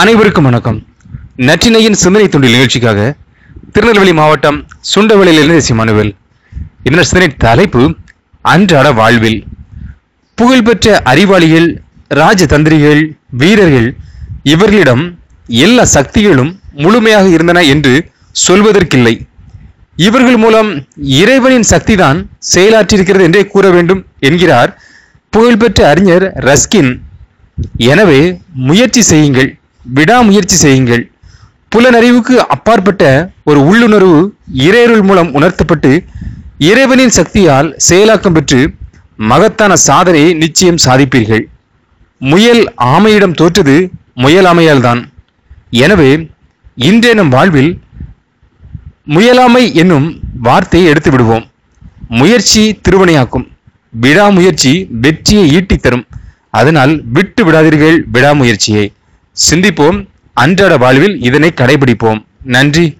அனைவருக்கும் வணக்கம். நற்றினையின் சிந்தனை தொண்டில் நிகழ்ச்சிக்காக திருநெல்வேலி மாவட்டம் சுண்டவளியிலிருந்து சிமானுவேல் இந்த சிந்தனை தலைப்பு அன்றாட வாழ்வில். புகழ்பெற்ற அறிவாளிகள் ராஜதந்திரிகள் வீரர்கள் இவர்களிடம் எல்லா சக்திகளும் முழுமையாக இருந்தன என்று சொல்வதற்கில்லை. இவர்கள் மூலம் இறைவனின் சக்திதான் செயலாற்றியிருக்கிறது என்றே கூற வேண்டும் என்கிறார் புகழ்பெற்ற அறிஞர் ரஸ்கின். எனவே முயற்சி செய்யுங்கள். விடாமுயற்சி செய்யுங்கள். புலனறிவுக்கு அப்பாற்பட்ட ஒரு உள்ளுணர்வு இறையருள் மூலம் உணர்த்தப்பட்டு இறைவனின் சக்தியால் செயலாக்கம் பெற்று மகத்தான சாதனையை நிச்சயம் சாதிப்பீர்கள். முயல் ஆமையிடம் தோற்றது முயலாமையால்தான் எனவே இன்றைய நம் வாழ்வில் முயலாமை என்னும் வார்த்தையை எடுத்து விடுவோம் முயற்சி திருவனையாக்கும் விடாமுயற்சி வெற்றியை ஈட்டித் தரும் அதனால் விட்டு விடாதீர்கள் விடாமுயற்சியை. சிந்திப்போம் அன்றாட வாழ்வில் இதனை கடைபிடிப்போம். நன்றி.